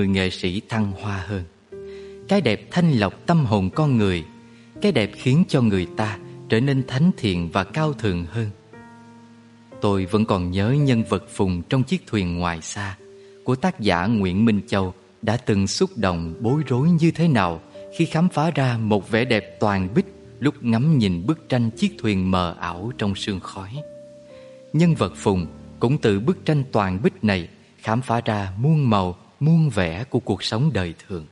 người nghệ sĩ thăng hoa hơn. Cái đẹp thanh lọc tâm hồn con người Cái đẹp khiến cho người ta trở nên thánh thiện và cao thượng hơn. Tôi vẫn còn nhớ nhân vật Phùng trong chiếc thuyền ngoài xa Của tác giả Nguyễn Minh Châu Đã từng xúc động bối rối như thế nào Khi khám phá ra một vẻ đẹp toàn bích Lúc ngắm nhìn bức tranh chiếc thuyền mờ ảo trong sương khói. Nhân vật Phùng cũng từ bức tranh toàn bích này Khám phá ra muôn màu, muôn vẻ của cuộc sống đời thường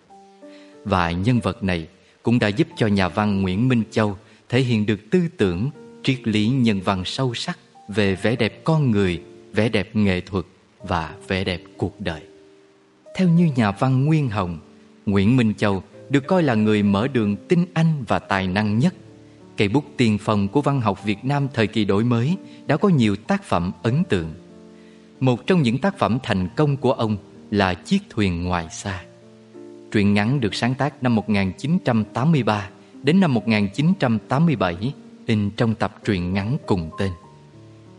Và nhân vật này cũng đã giúp cho nhà văn Nguyễn Minh Châu Thể hiện được tư tưởng, triết lý nhân văn sâu sắc về vẻ đẹp con người, vẻ đẹp nghệ thuật và vẻ đẹp cuộc đời. Theo như nhà văn Nguyên Hồng, Nguyễn Minh Châu được coi là người mở đường tinh anh và tài năng nhất. Cây bút tiền phong của văn học Việt Nam thời kỳ đổi mới đã có nhiều tác phẩm ấn tượng. Một trong những tác phẩm thành công của ông là Chiếc thuyền ngoài xa. Truyện ngắn được sáng tác năm 1983 đến năm 1987 in trong tập truyện ngắn cùng tên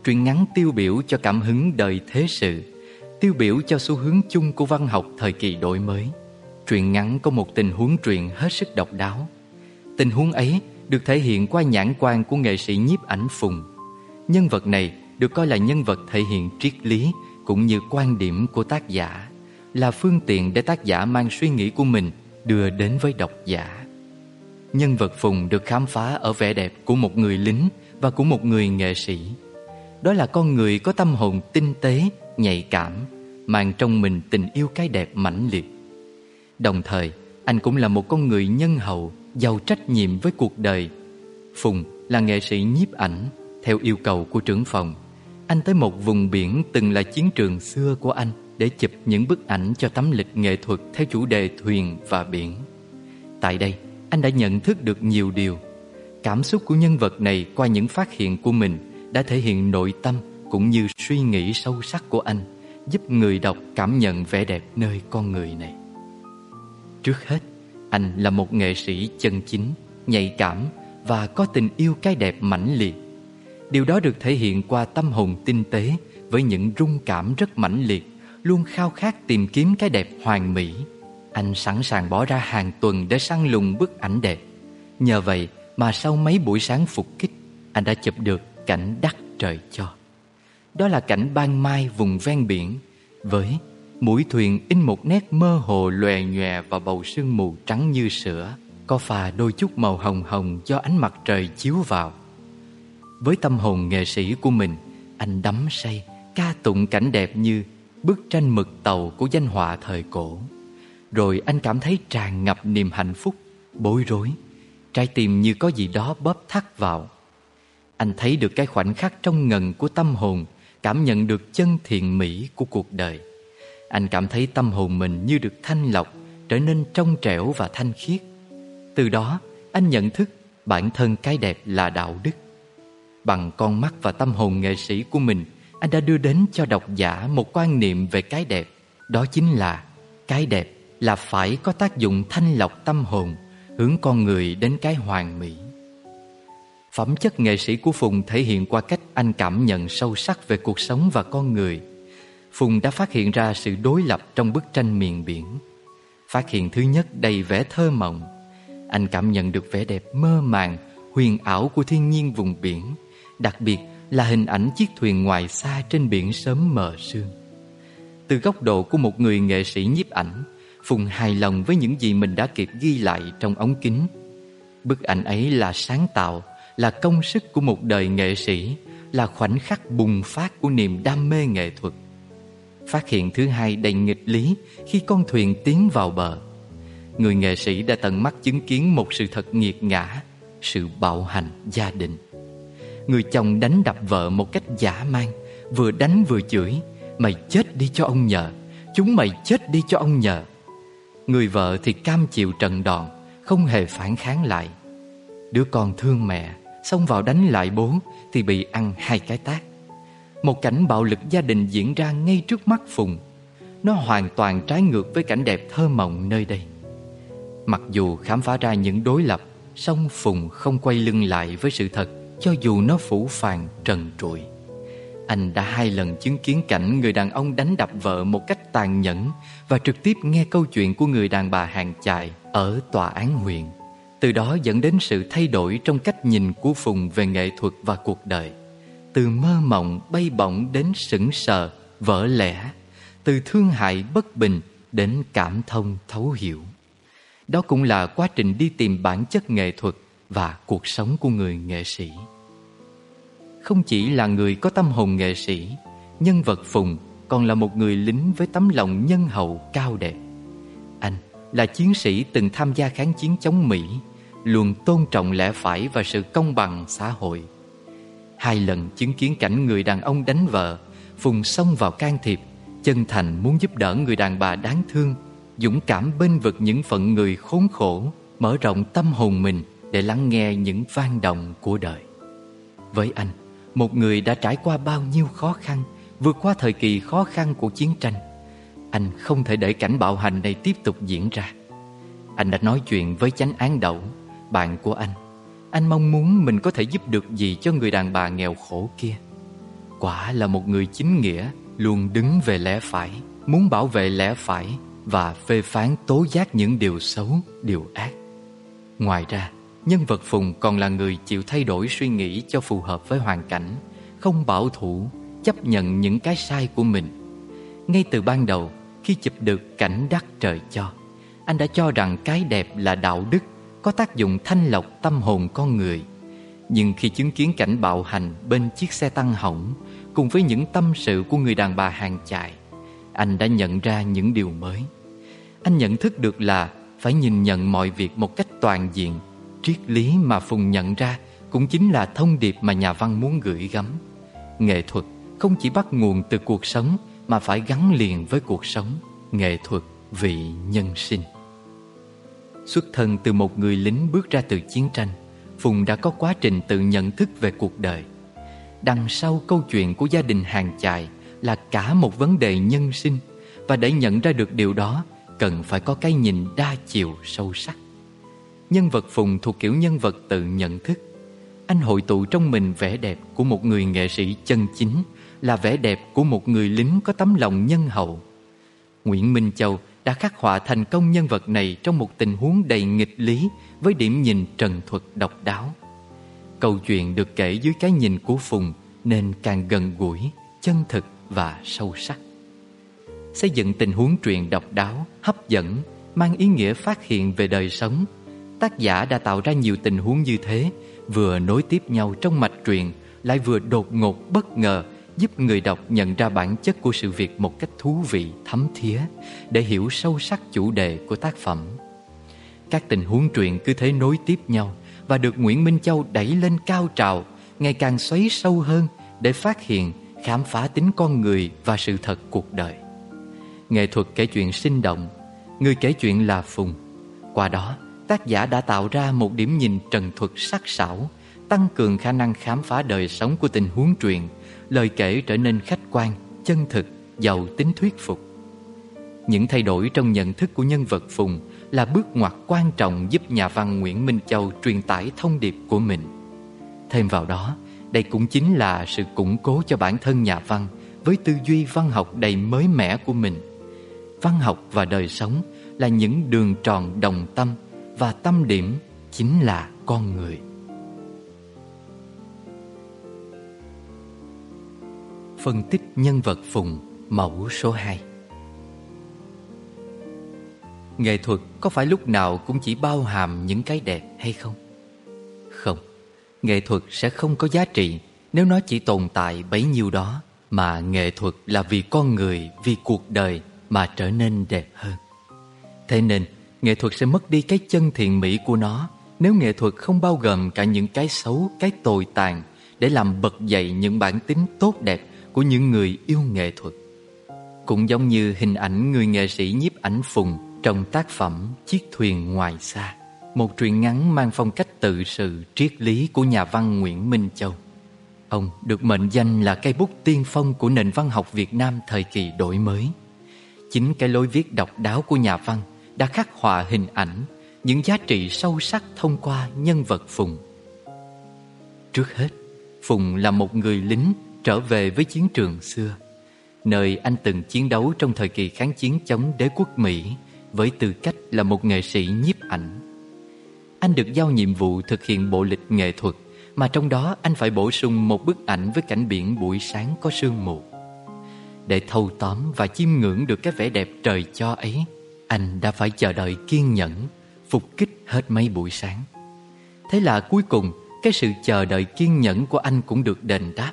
truyện ngắn tiêu biểu cho cảm hứng đời thế sự, tiêu biểu cho xu hướng chung của văn học thời kỳ đổi mới. Truyện ngắn có một tình huống truyện hết sức độc đáo. Tình huống ấy được thể hiện qua nhãn quan của nghệ sĩ nhiếp ảnh Phùng. Nhân vật này được coi là nhân vật thể hiện triết lý cũng như quan điểm của tác giả, là phương tiện để tác giả mang suy nghĩ của mình đưa đến với độc giả. Nhân vật Phùng được khám phá ở vẻ đẹp của một người lính và của một người nghệ sĩ. Đó là con người có tâm hồn tinh tế, nhạy cảm Mang trong mình tình yêu cái đẹp mãnh liệt Đồng thời anh cũng là một con người nhân hậu Giàu trách nhiệm với cuộc đời Phùng là nghệ sĩ nhiếp ảnh Theo yêu cầu của trưởng phòng Anh tới một vùng biển từng là chiến trường xưa của anh để chụp những bức ảnh cho tấm lịch nghệ thuật Theo chủ đề thuyền và biển Tại đây anh đã nhận thức được nhiều điều Cảm xúc của nhân vật này qua những phát hiện của mình đã thể hiện nội tâm cũng như suy nghĩ sâu sắc của anh, giúp người đọc cảm nhận vẻ đẹp nơi con người này. Trước hết, anh là một nghệ sĩ chân chính, nhạy cảm và có tình yêu cái đẹp mãnh liệt. Điều đó được thể hiện qua tâm hồn tinh tế với những rung cảm rất mãnh liệt, luôn khao khát tìm kiếm cái đẹp hoàn mỹ. Anh sẵn sàng bỏ ra hàng tuần để săn lùng bức ảnh đẹp. Nhờ vậy mà sau mấy buổi sáng phục kích, anh đã chụp được cảnh đắc trời cho Đó là cảnh ban mai vùng ven biển Với mũi thuyền in một nét mơ hồ lòe nhòe vào bầu sương mù trắng như sữa Có phà đôi chút màu hồng hồng do ánh mặt trời chiếu vào Với tâm hồn nghệ sĩ của mình Anh đắm say ca tụng cảnh đẹp như Bức tranh mực tàu của danh họa thời cổ. Rồi anh cảm thấy tràn ngập niềm hạnh phúc, Bối rối, Trái tim như có gì đó bóp thắt vào. Anh thấy được cái khoảnh khắc trong ngần của tâm hồn, Cảm nhận được chân thiện mỹ của cuộc đời. Anh cảm thấy tâm hồn mình như được thanh lọc, Trở nên trong trẻo và thanh khiết. Từ đó, anh nhận thức bản thân cái đẹp là đạo đức. Bằng con mắt và tâm hồn nghệ sĩ của mình anh đã đưa đến cho độc giả một quan niệm về cái đẹp Đó chính là Cái đẹp là phải có tác dụng thanh lọc tâm hồn Hướng con người đến cái hoàn mỹ Phẩm chất nghệ sĩ của Phùng thể hiện qua cách anh cảm nhận sâu sắc về cuộc sống và con người. Phùng đã phát hiện ra sự đối lập trong bức tranh miền biển. Phát hiện thứ nhất đầy vẻ thơ mộng. Anh cảm nhận được vẻ đẹp mơ màng, huyền ảo của thiên nhiên vùng biển, đặc biệt là hình ảnh chiếc thuyền ngoài xa trên biển sớm mờ sương. Từ góc độ của một người nghệ sĩ nhiếp ảnh, Phùng hài lòng với những gì mình đã kịp ghi lại trong ống kính. Bức ảnh ấy là sáng tạo, là công sức của một đời nghệ sĩ, là khoảnh khắc bùng phát của niềm đam mê nghệ thuật. Phát hiện thứ hai đầy nghịch lý khi con thuyền tiến vào bờ. Người nghệ sĩ đã tận mắt chứng kiến một sự thật nghiệt ngã, sự bạo hành gia đình. Người chồng đánh đập vợ một cách giả man, vừa đánh vừa chửi, mày chết đi cho ông nhờ, chúng mày chết đi cho ông nhờ. Người vợ thì cam chịu trận đòn, không hề phản kháng lại. Đứa con thương mẹ Xông vào đánh lại bố Thì bị ăn hai cái tác Một cảnh bạo lực gia đình diễn ra ngay trước mắt Phùng Nó hoàn toàn trái ngược với cảnh đẹp thơ mộng nơi đây Mặc dù khám phá ra những đối lập song Phùng không quay lưng lại với sự thật cho dù nó phủ phàng trần trụi Anh đã hai lần chứng kiến cảnh người đàn ông đánh đập vợ một cách tàn nhẫn và trực tiếp nghe câu chuyện của người đàn bà hàng chài ở tòa án huyện. Từ đó dẫn đến sự thay đổi trong cách nhìn của Phùng về nghệ thuật và cuộc đời. Từ mơ mộng bay bổng đến sững sờ, vỡ lẽ. Từ thương hại bất bình đến cảm thông thấu hiểu. Đó cũng là quá trình đi tìm bản chất nghệ thuật và cuộc sống của người nghệ sĩ. Không chỉ là người có tâm hồn nghệ sĩ, nhân vật Phùng còn là một người lính với tấm lòng nhân hậu cao đẹp. Anh là chiến sĩ từng tham gia kháng chiến chống Mỹ, luôn tôn trọng lẽ phải và sự công bằng xã hội. Hai lần chứng kiến cảnh người đàn ông đánh vợ, Phùng xông vào can thiệp, chân thành muốn giúp đỡ người đàn bà đáng thương, dũng cảm bên vực những phận người khốn khổ, mở rộng tâm hồn mình để lắng nghe những vang động của đời. Với anh, một người đã trải qua bao nhiêu khó khăn, vượt qua thời kỳ khó khăn của chiến tranh, anh không thể để cảnh bạo hành này tiếp tục diễn ra. Anh đã nói chuyện với chánh án đậu, bạn của anh. Anh mong muốn mình có thể giúp được gì cho người đàn bà nghèo khổ kia. Quả là một người chính nghĩa, luôn đứng về lẽ phải, muốn bảo vệ lẽ phải và phê phán tố giác những điều xấu, điều ác. Ngoài ra, nhân vật Phùng còn là người chịu thay đổi suy nghĩ cho phù hợp với hoàn cảnh, không bảo thủ, chấp nhận những cái sai của mình. Ngay từ ban đầu, khi chụp được cảnh đắc trời cho, anh đã cho rằng cái đẹp là đạo đức, có tác dụng thanh lọc tâm hồn con người. Nhưng khi chứng kiến cảnh bạo hành bên chiếc xe tăng hỏng, cùng với những tâm sự của người đàn bà hàng chài, anh đã nhận ra những điều mới. Anh nhận thức được là phải nhìn nhận mọi việc một cách toàn diện. Triết lý mà Phùng nhận ra cũng chính là thông điệp mà nhà văn muốn gửi gắm. Nghệ thuật không chỉ bắt nguồn từ cuộc sống mà phải gắn liền với cuộc sống. Nghệ thuật vị nhân sinh. Xuất thân từ một người lính bước ra từ chiến tranh, Phùng đã có quá trình tự nhận thức về cuộc đời. Đằng sau câu chuyện của gia đình hàng chài là cả một vấn đề nhân sinh và để nhận ra được điều đó cần phải có cái nhìn đa chiều sâu sắc. Nhân vật Phùng thuộc kiểu nhân vật tự nhận thức. Anh hội tụ trong mình vẻ đẹp của một người nghệ sĩ chân chính là vẻ đẹp của một người lính có tấm lòng nhân hậu. Nguyễn Minh Châu đã khắc họa thành công nhân vật này trong một tình huống đầy nghịch lý với điểm nhìn trần thuật độc đáo. Câu chuyện được kể dưới cái nhìn của Phùng nên càng gần gũi, chân thực và sâu sắc. Xây dựng tình huống truyện độc đáo, hấp dẫn, mang ý nghĩa phát hiện về đời sống. Tác giả đã tạo ra nhiều tình huống như thế, vừa nối tiếp nhau trong mạch truyện, lại vừa đột ngột bất ngờ giúp người đọc nhận ra bản chất của sự việc một cách thú vị, thấm thía để hiểu sâu sắc chủ đề của tác phẩm. Các tình huống truyện cứ thế nối tiếp nhau và được Nguyễn Minh Châu đẩy lên cao trào, ngày càng xoáy sâu hơn để phát hiện, khám phá tính con người và sự thật cuộc đời. Nghệ thuật kể chuyện sinh động, người kể chuyện là Phùng. Qua đó, tác giả đã tạo ra một điểm nhìn trần thuật sắc sảo, tăng cường khả năng khám phá đời sống của tình huống truyện lời kể trở nên khách quan, chân thực, giàu tính thuyết phục. Những thay đổi trong nhận thức của nhân vật Phùng là bước ngoặt quan trọng giúp nhà văn Nguyễn Minh Châu truyền tải thông điệp của mình. Thêm vào đó, đây cũng chính là sự củng cố cho bản thân nhà văn với tư duy văn học đầy mới mẻ của mình. Văn học và đời sống là những đường tròn đồng tâm và tâm điểm chính là con người. Phân tích nhân vật Phùng Mẫu số 2 Nghệ thuật có phải lúc nào cũng chỉ bao hàm những cái đẹp hay không? Không, nghệ thuật sẽ không có giá trị nếu nó chỉ tồn tại bấy nhiêu đó Mà nghệ thuật là vì con người, vì cuộc đời mà trở nên đẹp hơn Thế nên, nghệ thuật sẽ mất đi cái chân thiện mỹ của nó Nếu nghệ thuật không bao gồm cả những cái xấu, cái tồi tàn Để làm bật dậy những bản tính tốt đẹp của những người yêu nghệ thuật. Cũng giống như hình ảnh người nghệ sĩ nhiếp ảnh Phùng trong tác phẩm Chiếc thuyền ngoài xa, một truyện ngắn mang phong cách tự sự triết lý của nhà văn Nguyễn Minh Châu. Ông được mệnh danh là cây bút tiên phong của nền văn học Việt Nam thời kỳ đổi mới. Chính cái lối viết độc đáo của nhà văn đã khắc họa hình ảnh, những giá trị sâu sắc thông qua nhân vật Phùng. Trước hết, Phùng là một người lính trở về với chiến trường xưa, nơi anh từng chiến đấu trong thời kỳ kháng chiến chống đế quốc Mỹ với tư cách là một nghệ sĩ nhiếp ảnh. Anh được giao nhiệm vụ thực hiện bộ lịch nghệ thuật mà trong đó anh phải bổ sung một bức ảnh với cảnh biển buổi sáng có sương mù. Để thâu tóm và chiêm ngưỡng được cái vẻ đẹp trời cho ấy, anh đã phải chờ đợi kiên nhẫn, phục kích hết mấy buổi sáng. Thế là cuối cùng, cái sự chờ đợi kiên nhẫn của anh cũng được đền đáp.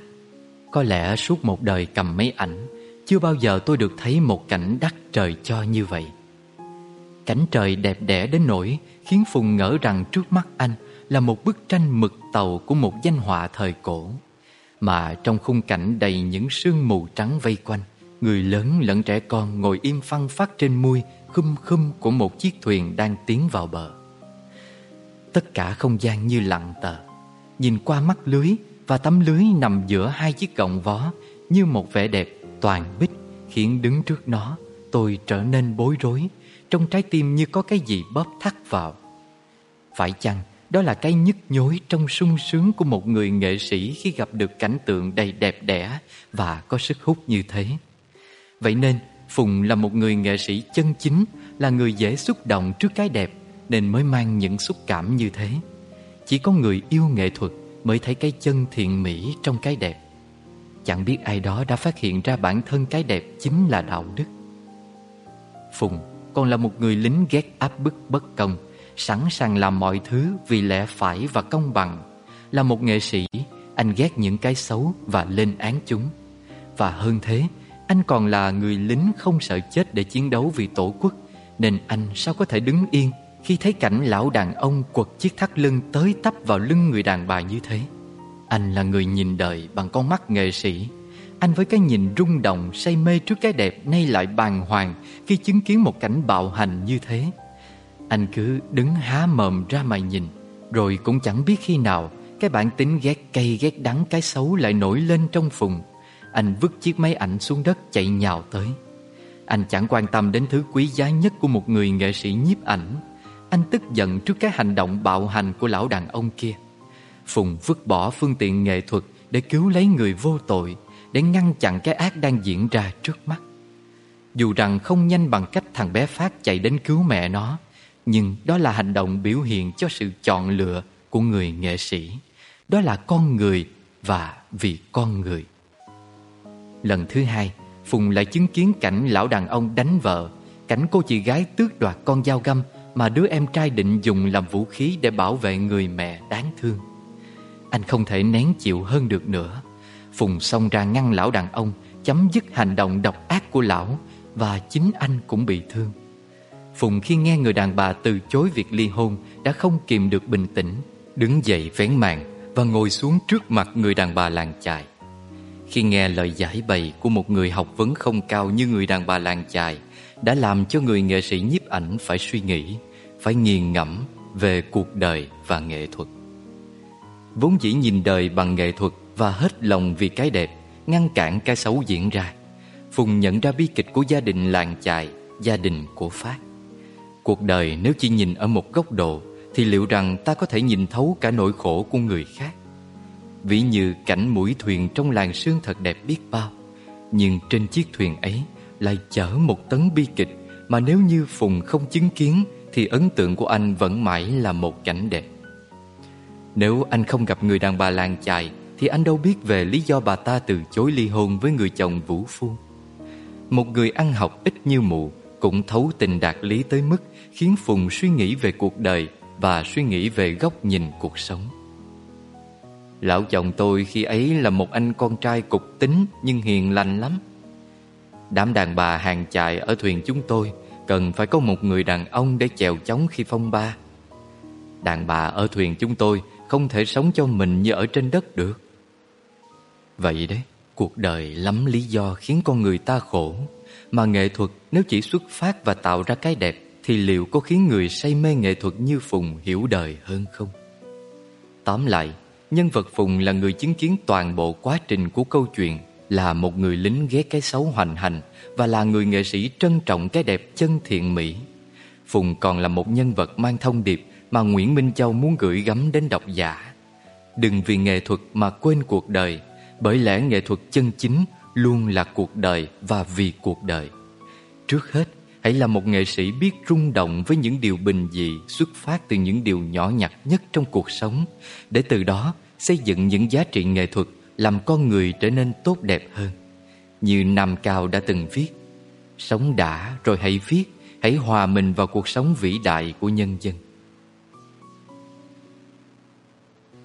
Có lẽ suốt một đời cầm máy ảnh, chưa bao giờ tôi được thấy một cảnh đắc trời cho như vậy. Cảnh trời đẹp đẽ đến nỗi khiến Phùng ngỡ rằng trước mắt anh là một bức tranh mực tàu của một danh họa thời cổ. Mà trong khung cảnh đầy những sương mù trắng vây quanh, người lớn lẫn trẻ con ngồi im phăng phát trên mui khum khum của một chiếc thuyền đang tiến vào bờ. Tất cả không gian như lặng tờ, nhìn qua mắt lưới và tấm lưới nằm giữa hai chiếc gọng vó như một vẻ đẹp toàn bích khiến đứng trước nó tôi trở nên bối rối, trong trái tim như có cái gì bóp thắt vào. Phải chăng đó là cái nhức nhối trong sung sướng của một người nghệ sĩ khi gặp được cảnh tượng đầy đẹp đẽ và có sức hút như thế. Vậy nên, Phùng là một người nghệ sĩ chân chính, là người dễ xúc động trước cái đẹp nên mới mang những xúc cảm như thế. Chỉ có người yêu nghệ thuật mới thấy cái chân thiện mỹ trong cái đẹp. Chẳng biết ai đó đã phát hiện ra bản thân cái đẹp chính là đạo đức. Phùng còn là một người lính ghét áp bức bất công sẵn sàng làm mọi thứ vì lẽ phải và công bằng. Là một nghệ sĩ, anh ghét những cái xấu và lên án chúng. Và hơn thế, anh còn là người lính không sợ chết để chiến đấu vì tổ quốc, nên anh sao có thể đứng yên khi thấy cảnh lão đàn ông quật chiếc thắt lưng tới tấp vào lưng người đàn bà như thế. Anh là người nhìn đời bằng con mắt nghệ sĩ. Anh với cái nhìn rung động, say mê trước cái đẹp nay lại bàng hoàng khi chứng kiến một cảnh bạo hành như thế. Anh cứ đứng há mồm ra mà nhìn Rồi cũng chẳng biết khi nào Cái bản tính ghét cay ghét đắng cái xấu lại nổi lên trong phùng anh vứt chiếc máy ảnh xuống đất chạy nhào tới Anh chẳng quan tâm đến thứ quý giá nhất của một người nghệ sĩ nhiếp ảnh Anh tức giận trước cái hành động bạo hành của lão đàn ông kia Phùng vứt bỏ phương tiện nghệ thuật để cứu lấy người vô tội, Để ngăn chặn cái ác đang diễn ra trước mắt Dù rằng không nhanh bằng cách thằng bé Phát chạy đến cứu mẹ nó, nhưng đó là hành động biểu hiện cho sự chọn lựa của người nghệ sĩ. Đó là con người và vì con người. Lần thứ hai, Phùng lại chứng kiến cảnh lão đàn ông đánh vợ, cảnh cô chị gái tước đoạt con dao găm mà đứa em trai định dùng làm vũ khí để bảo vệ người mẹ đáng thương. Anh không thể nén chịu hơn được nữa. Phùng xông ra ngăn lão đàn ông, chấm dứt hành động độc ác của lão và chính anh cũng bị thương. Phùng khi nghe người đàn bà từ chối việc ly hôn đã không kìm được bình tĩnh, đứng dậy vén màn và ngồi xuống trước mặt người đàn bà làng chài. Khi nghe lời giải bày của một người học vấn không cao như người đàn bà làng chài đã làm cho người nghệ sĩ nhiếp ảnh phải suy nghĩ, phải nghiền ngẫm về cuộc đời và nghệ thuật. Vốn dĩ nhìn đời bằng nghệ thuật và hết lòng vì cái đẹp, ngăn cản cái xấu diễn ra. Phùng nhận ra bi kịch của gia đình làng chài, gia đình của Phát. Cuộc đời nếu chỉ nhìn ở một góc độ Thì liệu rằng ta có thể nhìn thấu cả nỗi khổ của người khác Ví như cảnh mũi thuyền trong làng sương thật đẹp biết bao. Nhưng trên chiếc thuyền ấy lại chở một tấn bi kịch Mà nếu như Phùng không chứng kiến Thì ấn tượng của anh vẫn mãi là một cảnh đẹp. Nếu anh không gặp người đàn bà làng chài Thì anh đâu biết về lý do bà ta từ chối ly hôn với người chồng vũ phu. Một người ăn học ít như mụ Cũng thấu tình đạt lý tới mức khiến Phùng suy nghĩ về cuộc đời và suy nghĩ về góc nhìn cuộc sống. Lão chồng tôi khi ấy là một anh con trai cục tính nhưng hiền lành lắm. Đám đàn bà hàng chài ở thuyền chúng tôi cần phải có một người đàn ông để chèo chống khi phong ba. Đàn bà ở thuyền chúng tôi không thể sống cho mình như ở trên đất được. Vậy đấy, cuộc đời lắm lý do khiến con người ta khổ, mà nghệ thuật nếu chỉ xuất phát và tạo ra cái đẹp thì liệu có khiến người say mê nghệ thuật như Phùng hiểu đời hơn không? Tóm lại, nhân vật Phùng là người chứng kiến toàn bộ quá trình của câu chuyện, là một người lính ghét cái xấu hoành hành và là người nghệ sĩ trân trọng cái đẹp chân thiện mỹ. Phùng còn là một nhân vật mang thông điệp mà Nguyễn Minh Châu muốn gửi gắm đến độc giả. Đừng vì nghệ thuật mà quên cuộc đời, Bởi lẽ nghệ thuật chân chính luôn là cuộc đời và vì cuộc đời. Trước hết, hãy là một nghệ sĩ biết rung động với những điều bình dị xuất phát từ những điều nhỏ nhặt nhất trong cuộc sống, để từ đó xây dựng những giá trị nghệ thuật làm con người trở nên tốt đẹp hơn. Như Nam Cao đã từng viết, sống đã rồi hãy viết, hãy hòa mình vào cuộc sống vĩ đại của nhân dân.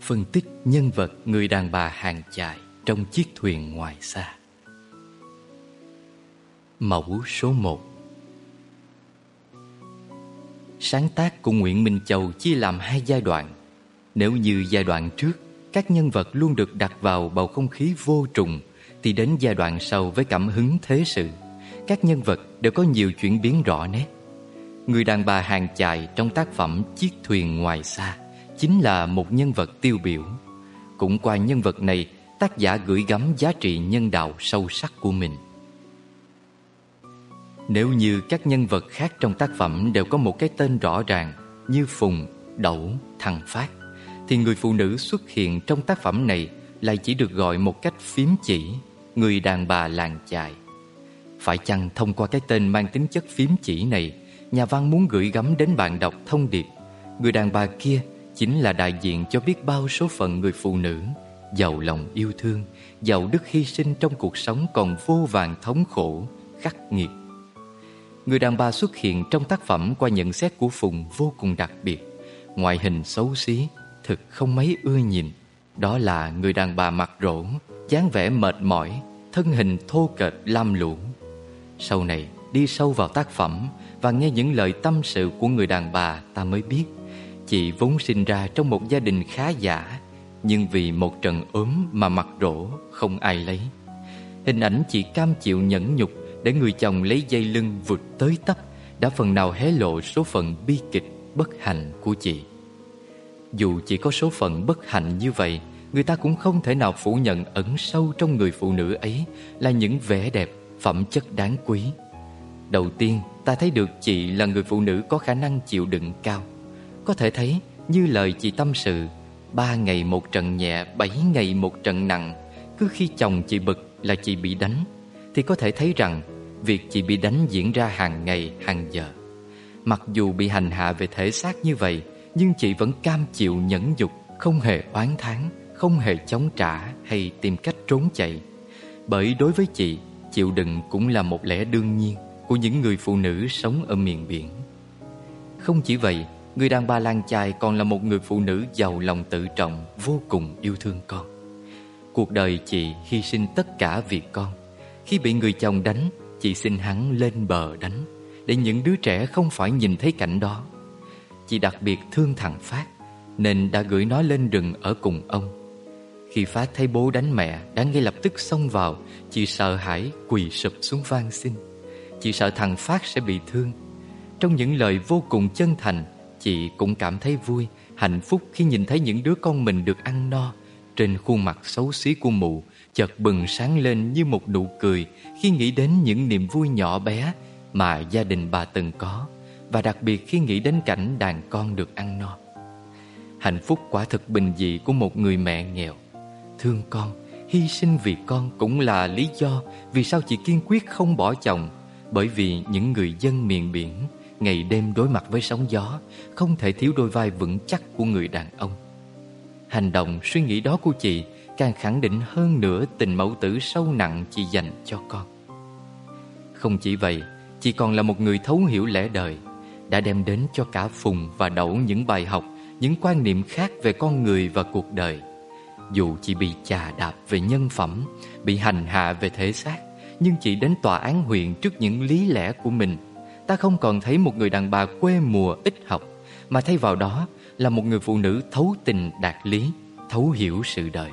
Phân tích nhân vật người đàn bà hàng chài trong chiếc thuyền ngoài xa. Mẫu số 1 Sáng tác của Nguyễn Minh Châu chia làm hai giai đoạn. Nếu như giai đoạn trước, các nhân vật luôn được đặt vào bầu không khí vô trùng, thì đến giai đoạn sau với cảm hứng thế sự, các nhân vật đều có nhiều chuyển biến rõ nét. Người đàn bà hàng chài trong tác phẩm Chiếc thuyền ngoài xa chính là một nhân vật tiêu biểu. Cũng qua nhân vật này, tác giả gửi gắm giá trị nhân đạo sâu sắc của mình. Nếu như các nhân vật khác trong tác phẩm đều có một cái tên rõ ràng như Phùng, đậu Thằng Phát thì người phụ nữ xuất hiện trong tác phẩm này lại chỉ được gọi một cách phím chỉ người đàn bà làng chài. Phải chăng thông qua cái tên mang tính chất phím chỉ này nhà văn muốn gửi gắm đến bạn đọc thông điệp người đàn bà kia chính là đại diện cho biết bao số phận người phụ nữ giàu lòng yêu thương, giàu đức hy sinh trong cuộc sống còn vô vàng thống khổ, khắc nghiệt. Người đàn bà xuất hiện trong tác phẩm qua nhận xét của Phùng vô cùng đặc biệt. Ngoại hình xấu xí, thực không mấy ưa nhìn. Đó là người đàn bà mặt rỗ, dáng vẻ mệt mỏi, thân hình thô kệch lam lũ. Sau này, đi sâu vào tác phẩm và nghe những lời tâm sự của người đàn bà ta mới biết Chị vốn sinh ra trong một gia đình khá giả Nhưng vì một trận ốm mà mặt rỗ không ai lấy Hình ảnh chị cam chịu nhẫn nhục để người chồng lấy dây lưng vụt tới tấp Đã phần nào hé lộ số phận bi kịch bất hạnh của chị. Dù chỉ có số phận bất hạnh như vậy Người ta cũng không thể nào phủ nhận ẩn sâu trong người phụ nữ ấy Là những vẻ đẹp, phẩm chất đáng quý. Đầu tiên ta thấy được chị là người phụ nữ có khả năng chịu đựng cao. Có thể thấy như lời chị tâm sự Ba ngày một trận nhẹ, bảy ngày một trận nặng Cứ khi chồng chị bực là chị bị đánh. Thì có thể thấy rằng Việc chị bị đánh diễn ra hàng ngày, hàng giờ. Mặc dù bị hành hạ về thể xác như vậy Nhưng chị vẫn cam chịu nhẫn nhục Không hề oán thán Không hề chống trả hay tìm cách trốn chạy. Bởi đối với chị Chịu đựng cũng là một lẽ đương nhiên Của những người phụ nữ sống ở miền biển. Không chỉ vậy Người đàn bà làng chài còn là một người phụ nữ giàu lòng tự trọng Vô cùng yêu thương con. Cuộc đời chị hy sinh tất cả vì con. Khi bị người chồng đánh, Chị xin hắn lên bờ đánh, Để những đứa trẻ không phải nhìn thấy cảnh đó. Chị đặc biệt thương thằng Phát, Nên đã gửi nó lên rừng ở cùng ông. Khi Phát thấy bố đánh mẹ, Đã ngay lập tức xông vào, Chị sợ hãi quỳ sụp xuống van xin. Chị sợ thằng Phát sẽ bị thương. Trong những lời vô cùng chân thành, Chị cũng cảm thấy vui, Hạnh phúc khi nhìn thấy những đứa con mình được ăn no trên khuôn mặt xấu xí của mụ Chợt bừng sáng lên như một nụ cười Khi nghĩ đến những niềm vui nhỏ bé Mà gia đình bà từng có Và đặc biệt khi nghĩ đến cảnh đàn con được ăn no. Hạnh phúc quả thực bình dị của một người mẹ nghèo. Thương con, hy sinh vì con cũng là lý do Vì sao chị kiên quyết không bỏ chồng Bởi vì những người dân miền biển Ngày đêm đối mặt với sóng gió Không thể thiếu đôi vai vững chắc của người đàn ông. Hành động, suy nghĩ đó của chị Càng khẳng định hơn nữa tình mẫu tử sâu nặng chị dành cho con. Không chỉ vậy, Chị còn là một người thấu hiểu lẽ đời, Đã đem đến cho cả Phùng và Đậu những bài học, Những quan niệm khác về con người và cuộc đời. Dù chị bị chà đạp về nhân phẩm, Bị hành hạ về thể xác, Nhưng chị đến tòa án huyện trước những lý lẽ của mình. Ta không còn thấy một người đàn bà quê mùa, ít học, Mà thay vào đó là một người phụ nữ thấu tình đạt lý, Thấu hiểu sự đời.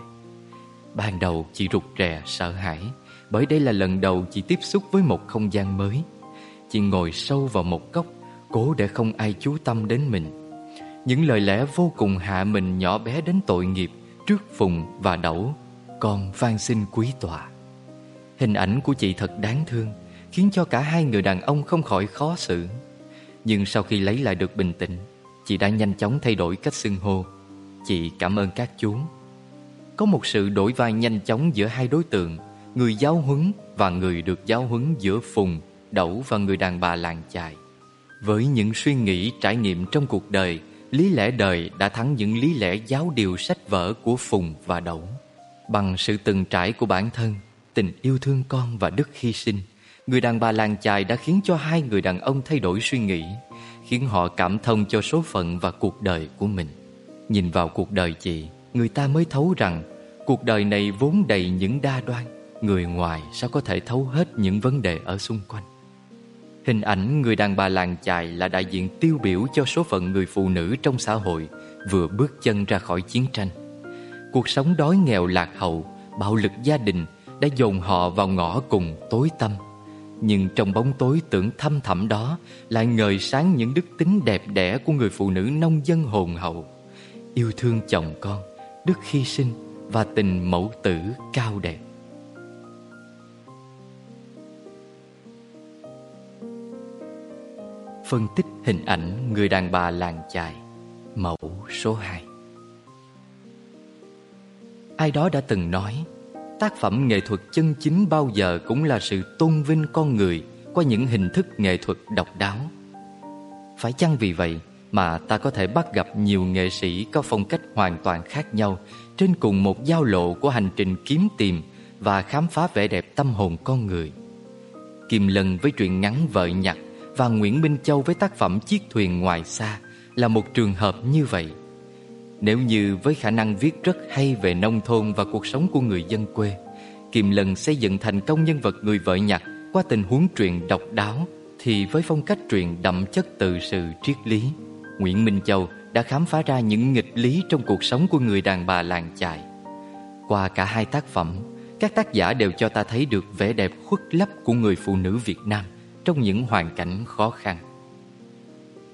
Ban đầu chị rụt rè, sợ hãi, Bởi đây là lần đầu chị tiếp xúc với một không gian mới. Chị ngồi sâu vào một góc, Cố để không ai chú tâm đến mình. Những lời lẽ vô cùng hạ mình nhỏ bé đến tội nghiệp, Trước Phùng và Đẩu, Còn van xin quý tòa. Hình ảnh của chị thật đáng thương, Khiến cho cả hai người đàn ông không khỏi khó xử. Nhưng sau khi lấy lại được bình tĩnh Chị đã nhanh chóng thay đổi cách xưng hô Chị cảm ơn các chú có một sự đổi vai nhanh chóng giữa hai đối tượng, người giáo huấn và người được giáo huấn giữa Phùng, Đẩu và người đàn bà làng chài. Với những suy nghĩ trải nghiệm trong cuộc đời, lý lẽ đời đã thắng những lý lẽ giáo điều sách vở của Phùng và Đẩu. Bằng sự từng trải của bản thân, tình yêu thương con và đức hy sinh, người đàn bà làng chài đã khiến cho hai người đàn ông thay đổi suy nghĩ, khiến họ cảm thông cho số phận và cuộc đời của mình. Nhìn vào cuộc đời chị, người ta mới thấu rằng cuộc đời này vốn đầy những đa đoan, người ngoài sao có thể thấu hết những vấn đề ở xung quanh. Hình ảnh người đàn bà làng chài là đại diện tiêu biểu cho số phận người phụ nữ trong xã hội vừa bước chân ra khỏi chiến tranh. Cuộc sống đói nghèo lạc hậu, bạo lực gia đình đã dồn họ vào ngõ cùng tối tăm. Nhưng trong bóng tối tưởng thâm thẳm đó lại ngời sáng những đức tính đẹp đẽ của người phụ nữ nông dân hồn hậu. Yêu thương chồng con, đức hy sinh và tình mẫu tử cao đẹp. Phân tích hình ảnh người đàn bà làng chài Mẫu số 2 Ai đó đã từng nói Tác phẩm nghệ thuật chân chính bao giờ cũng là sự tôn vinh con người Qua những hình thức nghệ thuật độc đáo Phải chăng vì vậy mà ta có thể bắt gặp nhiều nghệ sĩ có phong cách hoàn toàn khác nhau Trên cùng một giao lộ của hành trình kiếm tìm Và khám phá vẻ đẹp tâm hồn con người Kim Lân với truyện ngắn Vợ Nhặt và Nguyễn Minh Châu với tác phẩm Chiếc thuyền ngoài xa là một trường hợp như vậy. Nếu như với khả năng viết rất hay về nông thôn và cuộc sống của người dân quê, Kim Lân xây dựng thành công nhân vật người vợ nhặt qua tình huống truyện độc đáo thì với phong cách truyện đậm chất từ sự triết lý, Nguyễn Minh Châu đã khám phá ra những nghịch lý trong cuộc sống của người đàn bà làng chài. Qua cả hai tác phẩm, các tác giả đều cho ta thấy được vẻ đẹp khuất lấp của người phụ nữ Việt Nam – trong những hoàn cảnh khó khăn.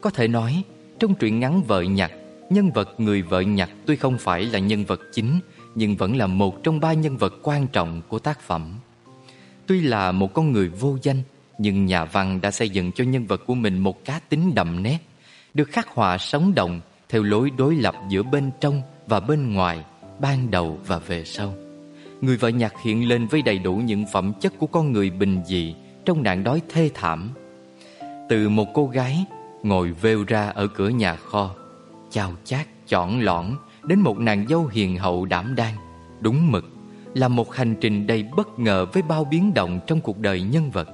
Có thể nói, trong truyện ngắn Vợ Nhặt, nhân vật người vợ nhặt tuy không phải là nhân vật chính, nhưng vẫn là một trong ba nhân vật quan trọng của tác phẩm. Tuy là một con người vô danh, nhưng nhà văn đã xây dựng cho nhân vật của mình một cá tính đậm nét, được khắc họa sống động theo lối đối lập giữa bên trong và bên ngoài, ban đầu và về sau. Người vợ nhặt hiện lên với đầy đủ những phẩm chất của con người bình dị, trong nạn đói thê thảm. Từ một cô gái ngồi vêu ra ở cửa nhà kho, chào chát chọn lõn đến một nàng dâu hiền hậu đảm đang, đúng mực là một hành trình đầy bất ngờ với bao biến động trong cuộc đời nhân vật.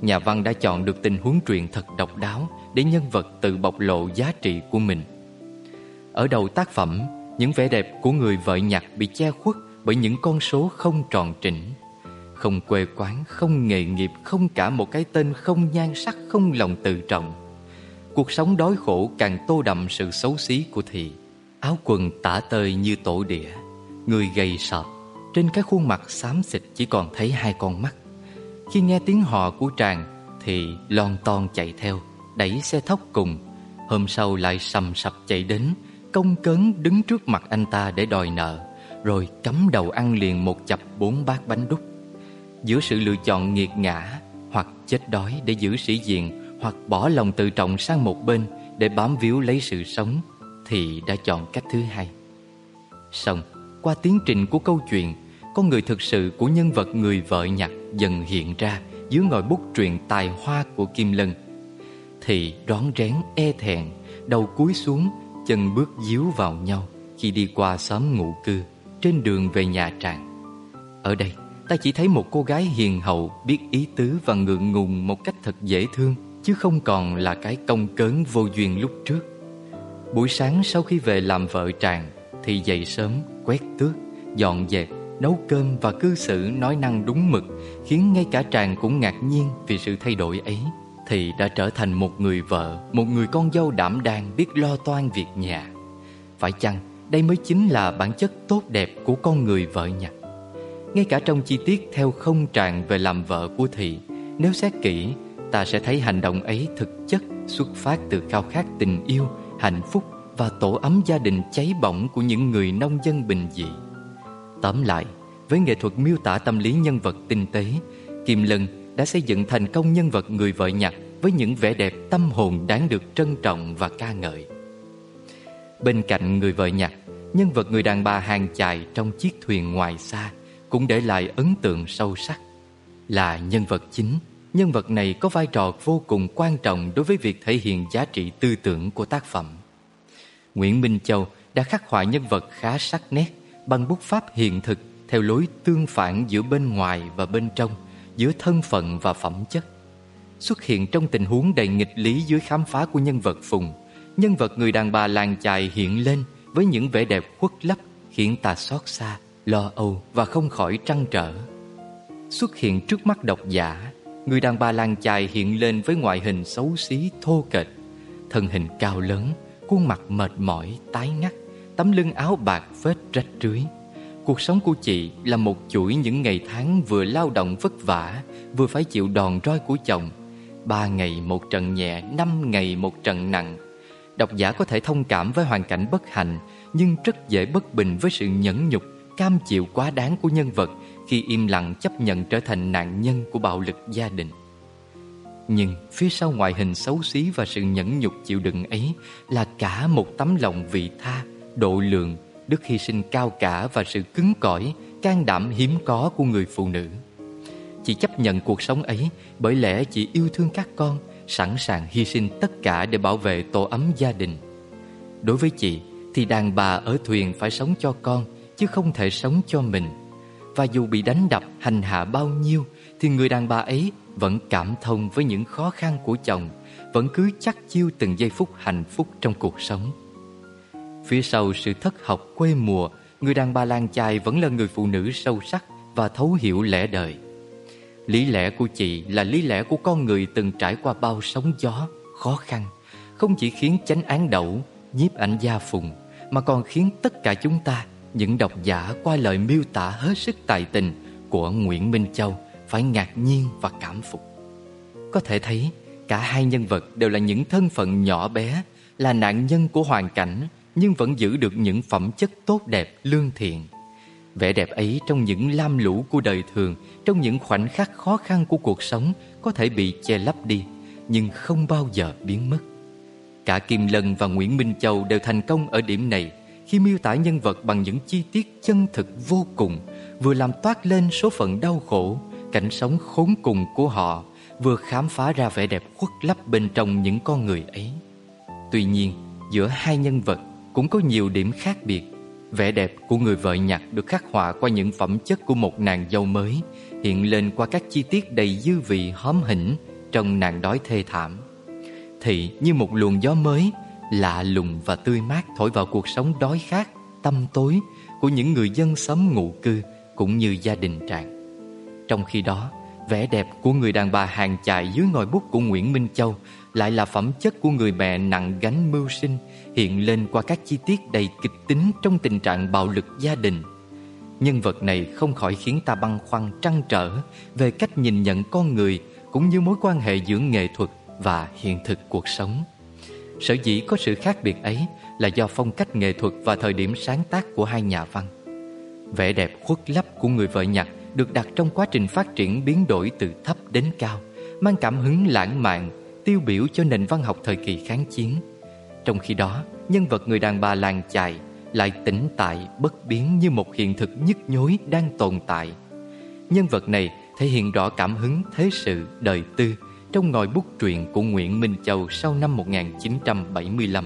Nhà văn đã chọn được tình huống truyện thật độc đáo để nhân vật tự bộc lộ giá trị của mình. Ở đầu tác phẩm, những vẻ đẹp của người vợ nhặt bị che khuất bởi những con số không tròn trĩnh Không quê quán, không nghề nghiệp, không cả một cái tên không nhan sắc, không lòng tự trọng Cuộc sống đói khổ càng tô đậm sự xấu xí của thị. Áo quần tả tơi như tổ địa, Người gầy sọt. Trên cái khuôn mặt xám xịt chỉ còn thấy hai con mắt. Khi nghe tiếng hò của tràng, Thì lon ton chạy theo, Đẩy xe thóc cùng. Hôm sau lại sầm sập chạy đến Công cấn đứng trước mặt anh ta để đòi nợ, Rồi cắm đầu ăn liền một chập bốn bát bánh đúc. Giữa sự lựa chọn nghiệt ngã hoặc chết đói để giữ sĩ diện hoặc bỏ lòng tự trọng sang một bên để bám víu lấy sự sống thì đã chọn cách thứ hai. Xong, qua tiến trình của câu chuyện, con người thực sự của nhân vật người vợ nhặt dần hiện ra dưới ngòi bút truyện tài hoa của Kim Lân. Thì rón rén e thẹn, đầu cúi xuống, chân bước díu vào nhau khi đi qua xóm ngụ cư trên đường về nhà tràng. Ở đây, Ta chỉ thấy một cô gái hiền hậu Biết ý tứ và ngượng ngùng một cách thật dễ thương Chứ không còn là cái công cớn vô duyên lúc trước. Buổi sáng sau khi về làm vợ tràng Thì dậy sớm, quét tước, dọn dẹp, nấu cơm và cư xử nói năng đúng mực Khiến ngay cả tràng cũng ngạc nhiên vì sự thay đổi ấy Thì đã trở thành một người vợ, một người con dâu đảm đang biết lo toan việc nhà. Phải chăng đây mới chính là bản chất tốt đẹp của con người vợ nhặt ngay cả trong chi tiết theo không tràn về làm vợ của Thị Nếu xét kỹ Ta sẽ thấy hành động ấy thực chất xuất phát từ khao khát tình yêu, hạnh phúc và tổ ấm gia đình cháy bỏng của những người nông dân bình dị. Tóm lại, với nghệ thuật miêu tả tâm lý nhân vật tinh tế, Kim Lân đã xây dựng thành công nhân vật người vợ nhặt với những vẻ đẹp tâm hồn đáng được trân trọng và ca ngợi. Bên cạnh người vợ nhặt, nhân vật người đàn bà hàng chài trong chiếc thuyền ngoài xa cũng để lại ấn tượng sâu sắc. Là nhân vật chính, nhân vật này có vai trò vô cùng quan trọng đối với việc thể hiện giá trị tư tưởng của tác phẩm. Nguyễn Minh Châu đã khắc họa nhân vật khá sắc nét bằng bút pháp hiện thực theo lối tương phản giữa bên ngoài và bên trong, giữa thân phận và phẩm chất. Xuất hiện trong tình huống đầy nghịch lý dưới khám phá của nhân vật Phùng, nhân vật người đàn bà làng chài hiện lên với những vẻ đẹp khuất lấp khiến ta xót xa, lo âu và không khỏi trăn trở. Xuất hiện trước mắt độc giả, người đàn bà làng chài hiện lên với ngoại hình xấu xí thô kệch, thân hình cao lớn, khuôn mặt mệt mỏi, tái ngắt, tấm lưng áo bạc vết rách rưới. Cuộc sống của chị là một chuỗi những ngày tháng vừa lao động vất vả, vừa phải chịu đòn roi của chồng. Ba ngày một trận nhẹ, năm ngày một trận nặng. Độc giả có thể thông cảm với hoàn cảnh bất hạnh, nhưng rất dễ bất bình với sự nhẫn nhục, cam chịu quá đáng của nhân vật khi im lặng chấp nhận trở thành nạn nhân của bạo lực gia đình. Nhưng phía sau ngoại hình xấu xí và sự nhẫn nhục chịu đựng ấy là cả một tấm lòng vị tha, độ lượng, đức hy sinh cao cả và sự cứng cỏi, can đảm hiếm có của người phụ nữ. Chị chấp nhận cuộc sống ấy bởi lẽ chị yêu thương các con, sẵn sàng hy sinh tất cả để bảo vệ tổ ấm gia đình. Đối với chị thì đàn bà ở thuyền phải sống cho con chứ không thể sống cho mình. Và dù bị đánh đập, hành hạ bao nhiêu thì người đàn bà ấy vẫn cảm thông với những khó khăn của chồng, vẫn cứ chắc chiêu từng giây phút hạnh phúc trong cuộc sống. Phía sau sự thất học quê mùa, người đàn bà làng chài vẫn là người phụ nữ sâu sắc và thấu hiểu lẽ đời. Lý lẽ của chị là lý lẽ của con người từng trải qua bao sóng gió, khó khăn, không chỉ khiến chánh án đậu, nhiếp ảnh gia phùng, mà còn khiến tất cả chúng ta, những độc giả qua lời miêu tả hết sức tài tình của Nguyễn Minh Châu phải ngạc nhiên và cảm phục. Có thể thấy, cả hai nhân vật đều là những thân phận nhỏ bé, là nạn nhân của hoàn cảnh nhưng vẫn giữ được những phẩm chất tốt đẹp, lương thiện. Vẻ đẹp ấy trong những lam lũ của đời thường, trong những khoảnh khắc khó khăn của cuộc sống có thể bị che lấp đi, nhưng không bao giờ biến mất. Cả Kim Lân và Nguyễn Minh Châu đều thành công ở điểm này khi miêu tả nhân vật bằng những chi tiết chân thực vô cùng, vừa làm toát lên số phận đau khổ, cảnh sống khốn cùng của họ, vừa khám phá ra vẻ đẹp khuất lấp bên trong những con người ấy. Tuy nhiên, giữa hai nhân vật cũng có nhiều điểm khác biệt. Vẻ đẹp của người vợ nhặt được khắc họa qua những phẩm chất của một nàng dâu mới, hiện lên qua các chi tiết đầy dư vị hóm hỉnh trong nàng đói thê thảm. Thị như một luồng gió mới, lạ lùng và tươi mát thổi vào cuộc sống đói khát, tâm tối của những người dân xóm ngụ cư cũng như gia đình Trạng. Trong khi đó, vẻ đẹp của người đàn bà hàng chài dưới ngòi bút của Nguyễn Minh Châu lại là phẩm chất của người mẹ nặng gánh mưu sinh hiện lên qua các chi tiết đầy kịch tính trong tình trạng bạo lực gia đình. Nhân vật này không khỏi khiến ta băn khoăn trăn trở về cách nhìn nhận con người cũng như mối quan hệ giữa nghệ thuật và hiện thực cuộc sống. Sở dĩ có sự khác biệt ấy là do phong cách nghệ thuật và thời điểm sáng tác của hai nhà văn. Vẻ đẹp khuất lấp của người vợ nhặt được đặt trong quá trình phát triển biến đổi từ thấp đến cao, mang cảm hứng lãng mạn, tiêu biểu cho nền văn học thời kỳ kháng chiến. Trong khi đó, nhân vật người đàn bà làng chài lại tĩnh tại, bất biến như một hiện thực nhức nhối đang tồn tại. Nhân vật này thể hiện rõ cảm hứng thế sự, đời tư trong ngòi bút truyện của Nguyễn Minh Châu sau năm 1975.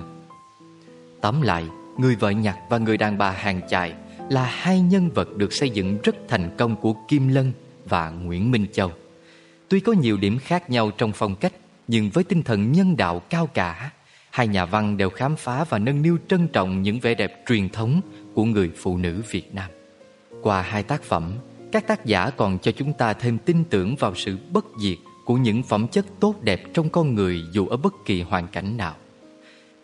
Tóm lại, người vợ nhặt và người đàn bà hàng chài là hai nhân vật được xây dựng rất thành công của Kim Lân và Nguyễn Minh Châu. Tuy có nhiều điểm khác nhau trong phong cách, nhưng với tinh thần nhân đạo cao cả, hai nhà văn đều khám phá và nâng niu trân trọng những vẻ đẹp truyền thống của người phụ nữ Việt Nam. Qua hai tác phẩm, các tác giả còn cho chúng ta thêm tin tưởng vào sự bất diệt của những phẩm chất tốt đẹp trong con người dù ở bất kỳ hoàn cảnh nào.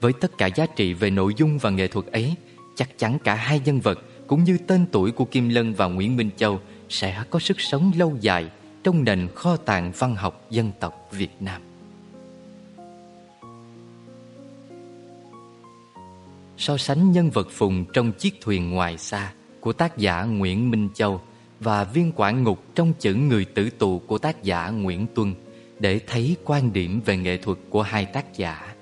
Với tất cả giá trị về nội dung và nghệ thuật ấy, chắc chắn cả hai nhân vật cũng như tên tuổi của Kim Lân và Nguyễn Minh Châu sẽ có sức sống lâu dài trong nền kho tàng văn học dân tộc Việt Nam. So sánh nhân vật Phùng trong chiếc thuyền ngoài xa của tác giả Nguyễn Minh Châu và viên quản ngục trong chữ người tử tù của tác giả Nguyễn Tuân để thấy quan điểm về nghệ thuật của hai tác giả.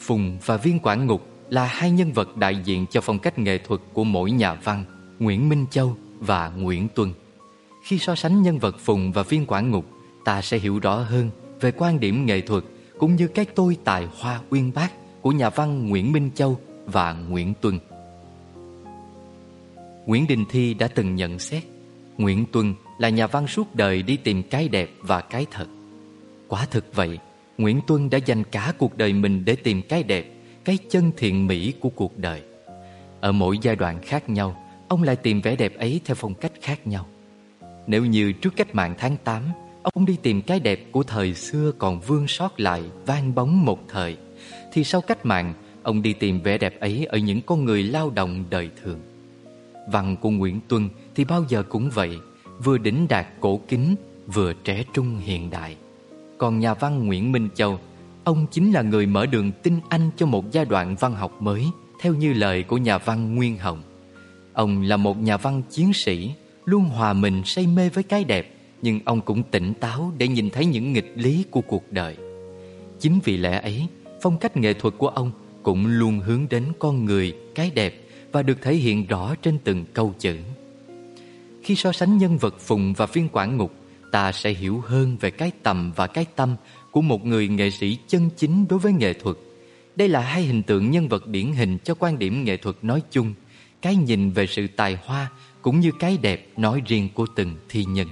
Phùng và Viên Quản Ngục là hai nhân vật đại diện cho phong cách nghệ thuật của mỗi nhà văn Nguyễn Minh Châu và Nguyễn Tuân. Khi so sánh nhân vật Phùng và Viên Quản Ngục, ta sẽ hiểu rõ hơn về quan điểm nghệ thuật cũng như cái tôi tài hoa uyên bác của nhà văn Nguyễn Minh Châu và Nguyễn Tuân. Nguyễn Đình Thi đã từng nhận xét Nguyễn Tuân là nhà văn suốt đời đi tìm cái đẹp và cái thật. Quả thực vậy, Nguyễn Tuân đã dành cả cuộc đời mình để tìm cái đẹp, cái chân thiện mỹ của cuộc đời. Ở mỗi giai đoạn khác nhau, ông lại tìm vẻ đẹp ấy theo phong cách khác nhau. Nếu như trước cách mạng tháng 8, ông đi tìm cái đẹp của thời xưa còn vương sót lại vang bóng một thời, thì sau cách mạng, ông đi tìm vẻ đẹp ấy ở những con người lao động đời thường. Văn của Nguyễn Tuân thì bao giờ cũng vậy, vừa đỉnh đạt cổ kính, vừa trẻ trung hiện đại. Còn nhà văn Nguyễn Minh Châu, ông chính là người mở đường tinh anh cho một giai đoạn văn học mới, theo như lời của nhà văn Nguyên Hồng. Ông là một nhà văn chiến sĩ, luôn hòa mình say mê với cái đẹp, nhưng ông cũng tỉnh táo để nhìn thấy những nghịch lý của cuộc đời. Chính vì lẽ ấy, phong cách nghệ thuật của ông cũng luôn hướng đến con người, cái đẹp và được thể hiện rõ trên từng câu chữ. Khi so sánh nhân vật Phùng và phiên quản ngục, ta sẽ hiểu hơn về cái tầm và cái tâm của một người nghệ sĩ chân chính đối với nghệ thuật. Đây là hai hình tượng nhân vật điển hình cho quan điểm nghệ thuật nói chung, cái nhìn về sự tài hoa cũng như cái đẹp nói riêng của từng thi nhân.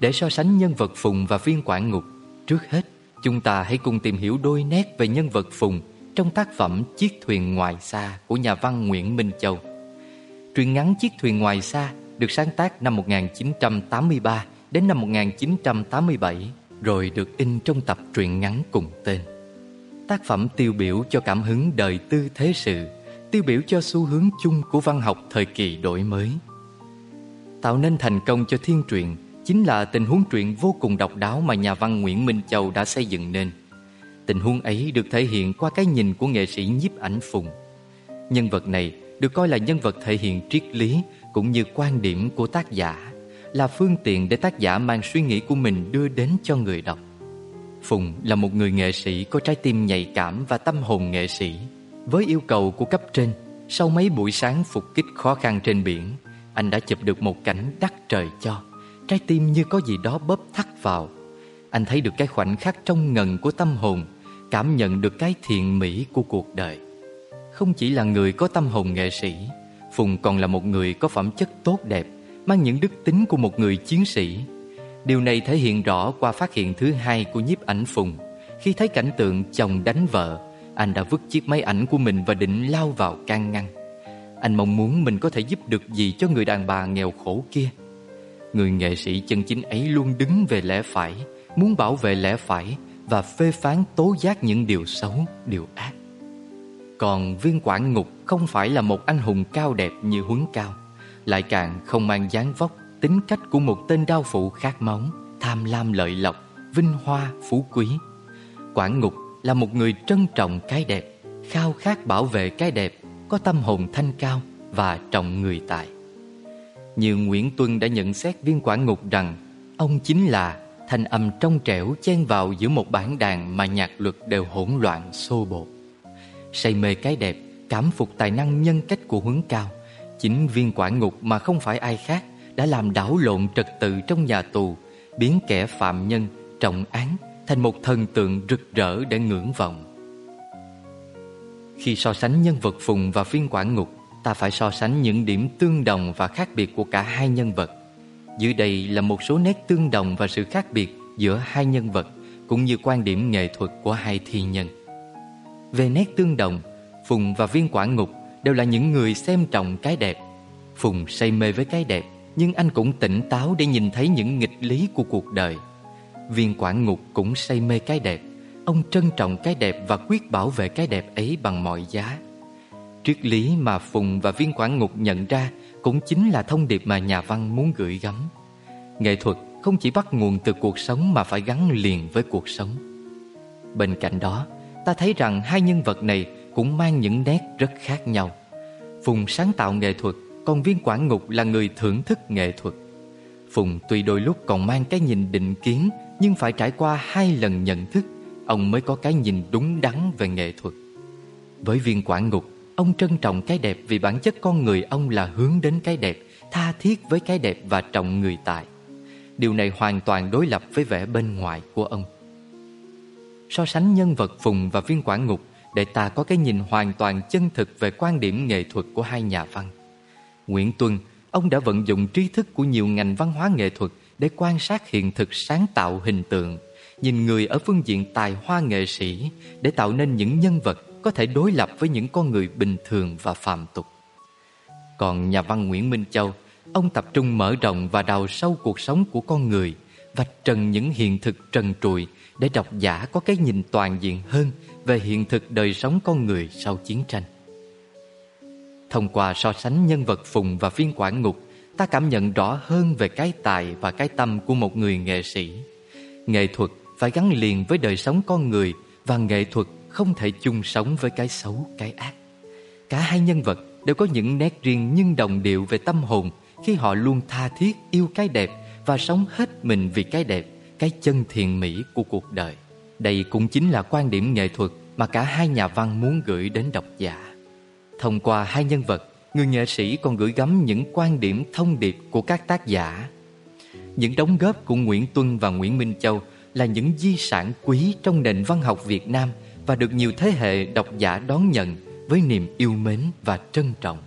Để so sánh nhân vật Phùng và viên quản ngục, trước hết chúng ta hãy cùng tìm hiểu đôi nét về nhân vật Phùng trong tác phẩm Chiếc thuyền ngoài xa của nhà văn Nguyễn Minh Châu. Truyện ngắn Chiếc thuyền ngoài xa được sáng tác năm 1983 đến năm 1987 rồi được in trong tập truyện ngắn cùng tên. Tác phẩm tiêu biểu cho cảm hứng đời tư thế sự, tiêu biểu cho xu hướng chung của văn học thời kỳ đổi mới. Tạo nên thành công cho thiên truyện chính là tình huống truyện vô cùng độc đáo mà nhà văn Nguyễn Minh Châu đã xây dựng nên. Tình huống ấy được thể hiện qua cái nhìn của nghệ sĩ nhiếp ảnh Phùng. Nhân vật này được coi là nhân vật thể hiện triết lý cũng như quan điểm của tác giả, là phương tiện để tác giả mang suy nghĩ của mình đưa đến cho người đọc. Phùng là một người nghệ sĩ có trái tim nhạy cảm và tâm hồn nghệ sĩ. Với yêu cầu của cấp trên, sau mấy buổi sáng phục kích khó khăn trên biển, anh đã chụp được một cảnh đắc trời cho. Trái tim như có gì đó bóp thắt vào. Anh thấy được cái khoảnh khắc trong ngần của tâm hồn, cảm nhận được cái thiện mỹ của cuộc đời. Không chỉ là người có tâm hồn nghệ sĩ, Phùng còn là một người có phẩm chất tốt đẹp, mang những đức tính của một người chiến sĩ. Điều này thể hiện rõ qua phát hiện thứ hai của nhiếp ảnh Phùng. Khi thấy cảnh tượng chồng đánh vợ, anh đã vứt chiếc máy ảnh của mình và định lao vào can ngăn. Anh mong muốn mình có thể giúp được gì cho người đàn bà nghèo khổ kia. Người nghệ sĩ chân chính ấy luôn đứng về lẽ phải, muốn bảo vệ lẽ phải và phê phán tố giác những điều xấu, điều ác. Còn viên quản ngục không phải là một anh hùng cao đẹp như huấn cao Lại càng không mang dáng vóc Tính cách của một tên đao phụ khát máu Tham lam lợi lộc Vinh hoa phú quý Quản ngục là một người trân trọng cái đẹp Khao khát bảo vệ cái đẹp Có tâm hồn thanh cao Và trọng người tài Như Nguyễn Tuân đã nhận xét viên quản ngục rằng Ông chính là thanh âm trong trẻo chen vào giữa một bản đàn mà nhạc luật đều hỗn loạn xô bột say mê cái đẹp, cảm phục tài năng nhân cách của huấn cao. Chính viên quản ngục mà không phải ai khác đã làm đảo lộn trật tự trong nhà tù, biến kẻ phạm nhân, trọng án thành một thần tượng rực rỡ để ngưỡng vọng. Khi so sánh nhân vật Phùng và viên quản ngục, ta phải so sánh những điểm tương đồng và khác biệt của cả hai nhân vật. Dưới đây là một số nét tương đồng và sự khác biệt giữa hai nhân vật, cũng như quan điểm nghệ thuật của hai thi nhân. Về nét tương đồng, Phùng và viên quản ngục đều là những người xem trọng cái đẹp. Phùng say mê với cái đẹp, nhưng anh cũng tỉnh táo để nhìn thấy những nghịch lý của cuộc đời. Viên quản ngục cũng say mê cái đẹp. Ông trân trọng cái đẹp và quyết bảo vệ cái đẹp ấy bằng mọi giá. Triết lý mà Phùng và viên quản ngục nhận ra cũng chính là thông điệp mà nhà văn muốn gửi gắm. Nghệ thuật không chỉ bắt nguồn từ cuộc sống mà phải gắn liền với cuộc sống. Bên cạnh đó, ta thấy rằng hai nhân vật này cũng mang những nét rất khác nhau. Phùng sáng tạo nghệ thuật, còn viên quản ngục là người thưởng thức nghệ thuật. Phùng tuy đôi lúc còn mang cái nhìn định kiến nhưng phải trải qua hai lần nhận thức ông mới có cái nhìn đúng đắn về nghệ thuật. Với viên quản ngục, ông trân trọng cái đẹp vì bản chất con người ông là hướng đến cái đẹp, tha thiết với cái đẹp và trọng người tài. Điều này hoàn toàn đối lập với vẻ bên ngoài của ông. So sánh nhân vật Phùng và viên quản ngục để ta có cái nhìn hoàn toàn chân thực về quan điểm nghệ thuật của hai nhà văn. Nguyễn Tuân, ông đã vận dụng trí thức của nhiều ngành văn hóa nghệ thuật để quan sát hiện thực sáng tạo hình tượng, nhìn người ở phương diện tài hoa nghệ sĩ để tạo nên những nhân vật có thể đối lập với những con người bình thường và phàm tục. Còn nhà văn Nguyễn Minh Châu, ông tập trung mở rộng và đào sâu cuộc sống của con người, vạch trần những hiện thực trần trụi để độc giả có cái nhìn toàn diện hơn về hiện thực đời sống con người sau chiến tranh. Thông qua so sánh nhân vật Phùng và viên quản ngục, ta cảm nhận rõ hơn về cái tài và cái tâm của một người nghệ sĩ. Nghệ thuật phải gắn liền với đời sống con người và nghệ thuật không thể chung sống với cái xấu, cái ác. Cả hai nhân vật đều có những nét riêng nhưng đồng điệu về tâm hồn khi họ luôn tha thiết yêu cái đẹp và sống hết mình vì cái đẹp, cái chân thiện mỹ của cuộc đời. Đây cũng chính là quan điểm nghệ thuật mà cả hai nhà văn muốn gửi đến độc giả. Thông qua hai nhân vật, người nghệ sĩ còn gửi gắm những quan điểm thông điệp của các tác giả. Những đóng góp của Nguyễn Tuân và Nguyễn Minh Châu là những di sản quý trong nền văn học Việt Nam và được nhiều thế hệ độc giả đón nhận với niềm yêu mến và trân trọng.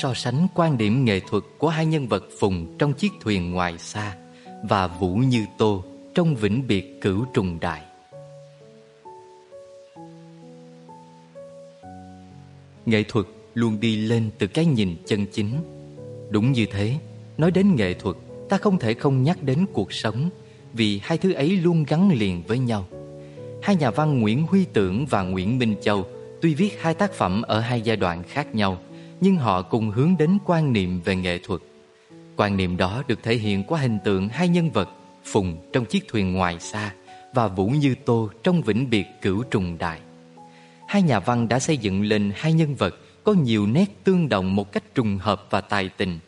so sánh quan điểm nghệ thuật của hai nhân vật Phùng trong chiếc thuyền ngoài xa và Vũ Như Tô trong vĩnh biệt cửu trùng đại. Nghệ thuật luôn đi lên từ cái nhìn chân chính. Đúng như thế, nói đến nghệ thuật, ta không thể không nhắc đến cuộc sống vì hai thứ ấy luôn gắn liền với nhau. Hai nhà văn Nguyễn Huy Tưởng và Nguyễn Minh Châu tuy viết hai tác phẩm ở hai giai đoạn khác nhau, nhưng họ cùng hướng đến quan niệm về nghệ thuật. Quan niệm đó được thể hiện qua hình tượng hai nhân vật Phùng trong chiếc thuyền ngoài xa và Vũ Như Tô trong vĩnh biệt cửu trùng đại. Hai nhà văn đã xây dựng lên hai nhân vật có nhiều nét tương đồng một cách trùng hợp và tài tình.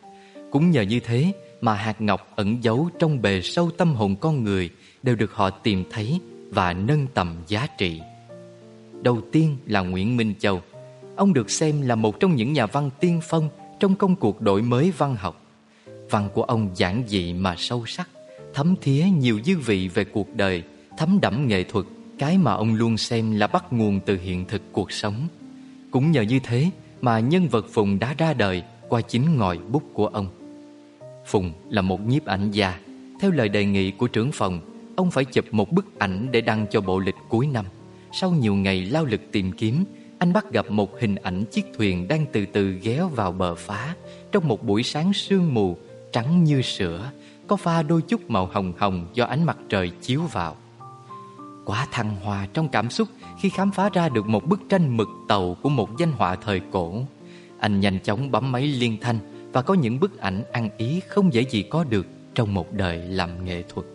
Cũng nhờ như thế mà hạt ngọc ẩn giấu trong bề sâu tâm hồn con người đều được họ tìm thấy và nâng tầm giá trị. Đầu tiên là Nguyễn Minh Châu, Ông được xem là một trong những nhà văn tiên phong trong công cuộc đổi mới văn học. Văn của ông giản dị mà sâu sắc, thấm thía nhiều dư vị về cuộc đời, thấm đẫm nghệ thuật, cái mà ông luôn xem là bắt nguồn từ hiện thực cuộc sống. Cũng nhờ như thế mà nhân vật Phùng đã ra đời qua chính ngòi bút của ông. Phùng là một nhiếp ảnh gia. Theo lời đề nghị của trưởng phòng, ông phải chụp một bức ảnh để đăng cho bộ lịch cuối năm. Sau nhiều ngày lao lực tìm kiếm, anh bắt gặp một hình ảnh chiếc thuyền đang từ từ ghé vào bờ phá trong một buổi sáng sương mù trắng như sữa, có pha đôi chút màu hồng hồng do ánh mặt trời chiếu vào. Quá thăng hoa trong cảm xúc khi khám phá ra được một bức tranh mực tàu của một danh họa thời cổ. Anh nhanh chóng bấm máy liên thanh và có những bức ảnh ăn ý không dễ gì có được trong một đời làm nghệ thuật.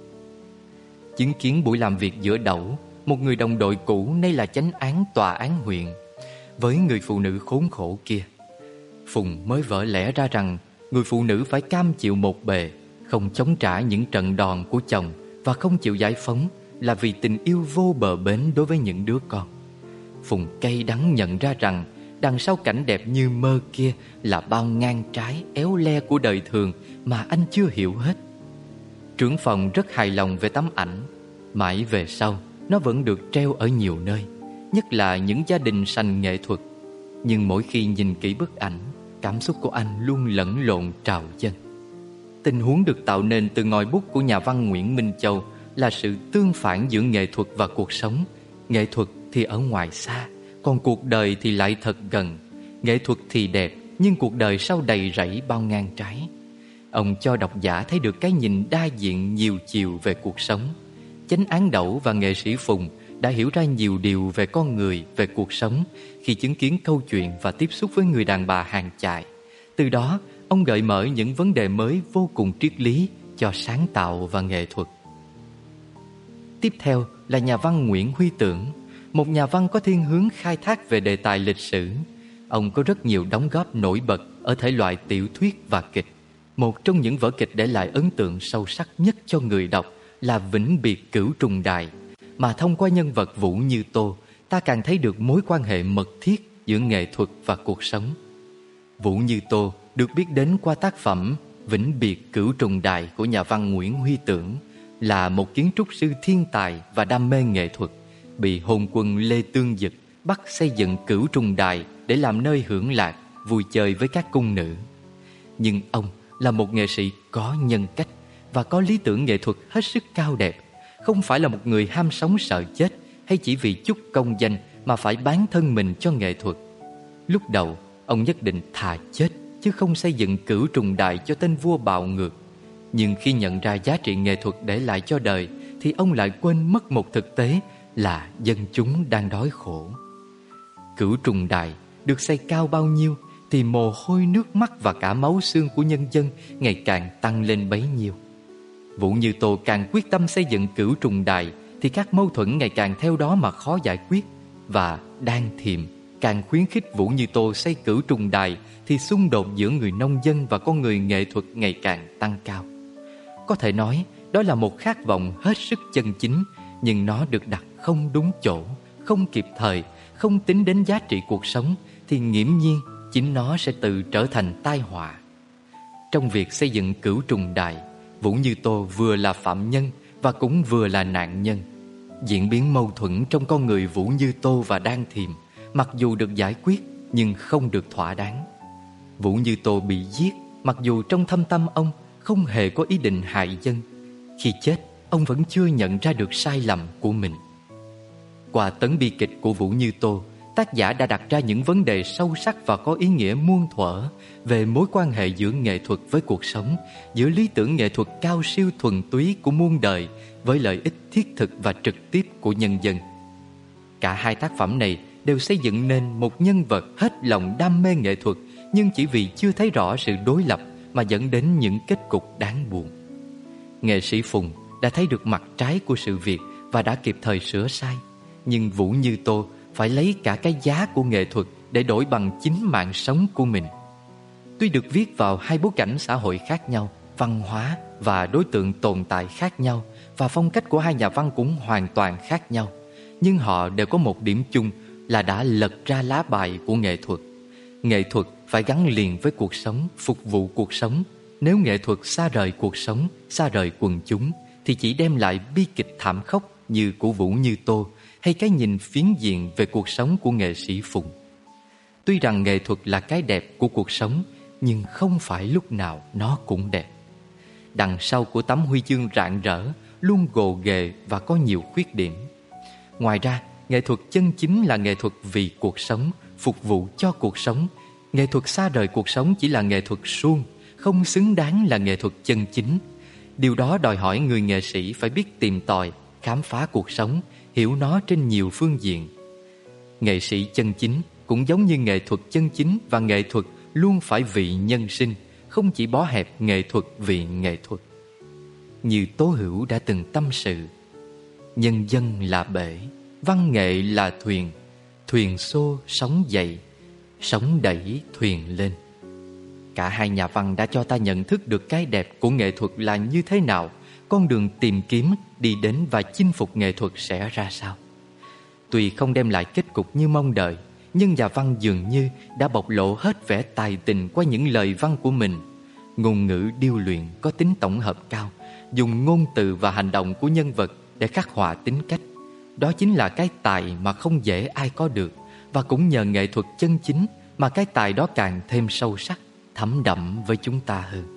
Chứng kiến buổi làm việc giữa đẩu, một người đồng đội cũ nay là chánh án tòa án huyện với người phụ nữ khốn khổ kia. Phùng mới vỡ lẽ ra rằng người phụ nữ phải cam chịu một bề, không chống trả những trận đòn của chồng và không chịu giải phóng là vì tình yêu vô bờ bến đối với những đứa con. Phùng cay đắng nhận ra rằng đằng sau cảnh đẹp như mơ kia là bao ngang trái éo le của đời thường mà anh chưa hiểu hết. Trưởng phòng rất hài lòng về tấm ảnh, mãi về sau nó vẫn được treo ở nhiều nơi nhất là những gia đình sành nghệ thuật. Nhưng mỗi khi nhìn kỹ bức ảnh, cảm xúc của anh luôn lẫn lộn trào dâng. Tình huống được tạo nên từ ngòi bút của nhà văn Nguyễn Minh Châu là sự tương phản giữa nghệ thuật và cuộc sống. Nghệ thuật thì ở ngoài xa, còn cuộc đời thì lại thật gần. Nghệ thuật thì đẹp, nhưng cuộc đời sau đầy rẫy bao ngang trái. Ông cho độc giả thấy được cái nhìn đa diện nhiều chiều về cuộc sống. Chánh án đẩu và nghệ sĩ Phùng đã hiểu ra nhiều điều về con người, về cuộc sống khi chứng kiến câu chuyện và tiếp xúc với người đàn bà hàng chài. Từ đó, ông gợi mở những vấn đề mới vô cùng triết lý cho sáng tạo và nghệ thuật. Tiếp theo là nhà văn Nguyễn Huy Tưởng, một nhà văn có thiên hướng khai thác về đề tài lịch sử. Ông có rất nhiều đóng góp nổi bật ở thể loại tiểu thuyết và kịch. Một trong những vở kịch để lại ấn tượng sâu sắc nhất cho người đọc là Vĩnh Biệt Cửu Trùng Đài, mà thông qua nhân vật Vũ Như Tô, ta càng thấy được mối quan hệ mật thiết giữa nghệ thuật và cuộc sống. Vũ Như Tô được biết đến qua tác phẩm Vĩnh Biệt Cửu Trùng Đài của nhà văn Nguyễn Huy Tưởng là một kiến trúc sư thiên tài và đam mê nghệ thuật, bị hôn quân Lê Tương Dực bắt xây dựng Cửu Trùng Đài để làm nơi hưởng lạc, vui chơi với các cung nữ. Nhưng ông là một nghệ sĩ có nhân cách và có lý tưởng nghệ thuật hết sức cao đẹp, không phải là một người ham sống sợ chết hay chỉ vì chút công danh mà phải bán thân mình cho nghệ thuật. Lúc đầu, ông nhất định thà chết chứ không xây dựng cửu trùng đài cho tên vua bạo ngược. Nhưng khi nhận ra giá trị nghệ thuật để lại cho đời thì ông lại quên mất một thực tế là dân chúng đang đói khổ. Cửu trùng đài được xây cao bao nhiêu thì mồ hôi nước mắt và cả máu xương của nhân dân ngày càng tăng lên bấy nhiêu. Vũ Như Tô càng quyết tâm xây dựng cửu trùng đài thì các mâu thuẫn ngày càng theo đó mà khó giải quyết và đang thiềm càng khuyến khích Vũ Như Tô xây cửu trùng đài thì xung đột giữa người nông dân và con người nghệ thuật ngày càng tăng cao. Có thể nói, đó là một khát vọng hết sức chân chính nhưng nó được đặt không đúng chỗ, không kịp thời, không tính đến giá trị cuộc sống thì nghiễm nhiên chính nó sẽ tự trở thành tai họa. Trong việc xây dựng cửu trùng đài, Vũ Như Tô vừa là phạm nhân và cũng vừa là nạn nhân. Diễn biến mâu thuẫn trong con người Vũ Như Tô và Đan Thiềm mặc dù được giải quyết nhưng không được thỏa đáng. Vũ Như Tô bị giết mặc dù trong thâm tâm ông không hề có ý định hại dân. Khi chết, ông vẫn chưa nhận ra được sai lầm của mình. Qua tấn bi kịch của Vũ Như Tô, tác giả đã đặt ra những vấn đề sâu sắc và có ý nghĩa muôn thuở về mối quan hệ giữa nghệ thuật với cuộc sống, giữa lý tưởng nghệ thuật cao siêu thuần túy của muôn đời với lợi ích thiết thực và trực tiếp của nhân dân. Cả hai tác phẩm này đều xây dựng nên một nhân vật hết lòng đam mê nghệ thuật nhưng chỉ vì chưa thấy rõ sự đối lập mà dẫn đến những kết cục đáng buồn. Nghệ sĩ Phùng đã thấy được mặt trái của sự việc và đã kịp thời sửa sai, nhưng Vũ Như Tô phải lấy cả cái giá của nghệ thuật để đổi bằng chính mạng sống của mình. Tuy được viết vào hai bối cảnh xã hội khác nhau, văn hóa và đối tượng tồn tại khác nhau và phong cách của hai nhà văn cũng hoàn toàn khác nhau, nhưng họ đều có một điểm chung là đã lật ra lá bài của nghệ thuật. Nghệ thuật phải gắn liền với cuộc sống, phục vụ cuộc sống. Nếu nghệ thuật xa rời cuộc sống, xa rời quần chúng thì chỉ đem lại bi kịch thảm khốc như của Vũ Như Tô hay cái nhìn phiến diện về cuộc sống của nghệ sĩ Phùng. Tuy rằng nghệ thuật là cái đẹp của cuộc sống, nhưng không phải lúc nào nó cũng đẹp. Đằng sau của tấm huy chương rạng rỡ luôn gồ ghề và có nhiều khuyết điểm. Ngoài ra, nghệ thuật chân chính là nghệ thuật vì cuộc sống, phục vụ cho cuộc sống. Nghệ thuật xa rời cuộc sống chỉ là nghệ thuật suông, không xứng đáng là nghệ thuật chân chính. Điều đó đòi hỏi người nghệ sĩ phải biết tìm tòi, khám phá cuộc sống, hiểu nó trên nhiều phương diện. Nghệ sĩ chân chính cũng giống như nghệ thuật chân chính và nghệ thuật luôn phải vị nhân sinh, không chỉ bó hẹp nghệ thuật vì nghệ thuật. Như Tố Hữu đã từng tâm sự, nhân dân là bể, văn nghệ là thuyền, thuyền xô sóng dậy, sóng đẩy thuyền lên. Cả hai nhà văn đã cho ta nhận thức được cái đẹp của nghệ thuật là như thế nào – con đường tìm kiếm đi đến và chinh phục nghệ thuật sẽ ra sao. Tuy không đem lại kết cục như mong đợi, nhưng nhà văn dường như đã bộc lộ hết vẻ tài tình qua những lời văn của mình. Ngôn ngữ điêu luyện có tính tổng hợp cao, dùng ngôn từ và hành động của nhân vật để khắc họa tính cách. Đó chính là cái tài mà không dễ ai có được và cũng nhờ nghệ thuật chân chính mà cái tài đó càng thêm sâu sắc, thấm đậm với chúng ta hơn.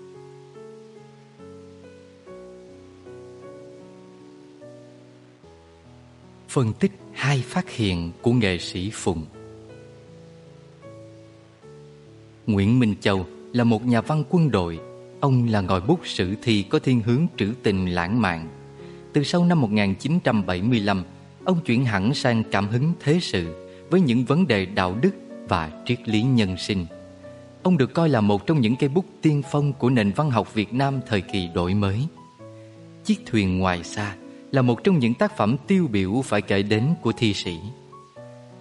phân tích hai phát hiện của nghệ sĩ Phùng. Nguyễn Minh Châu là một nhà văn quân đội. Ông là ngòi bút sử thi có thiên hướng trữ tình lãng mạn. Từ sau năm 1975, ông chuyển hẳn sang cảm hứng thế sự với những vấn đề đạo đức và triết lý nhân sinh. Ông được coi là một trong những cây bút tiên phong của nền văn học Việt Nam thời kỳ đổi mới. Chiếc thuyền ngoài xa là một trong những tác phẩm tiêu biểu phải kể đến của thi sĩ.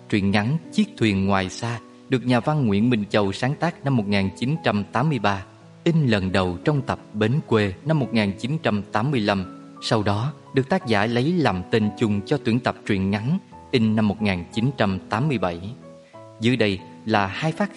Truyện ngắn Chiếc thuyền ngoài xa được nhà văn Nguyễn Minh Châu sáng tác năm 1983, in lần đầu trong tập Bến Quê năm 1985, sau đó được tác giả lấy làm tên chung cho tuyển tập truyện ngắn in năm 1987. Dưới đây là hai phát hiện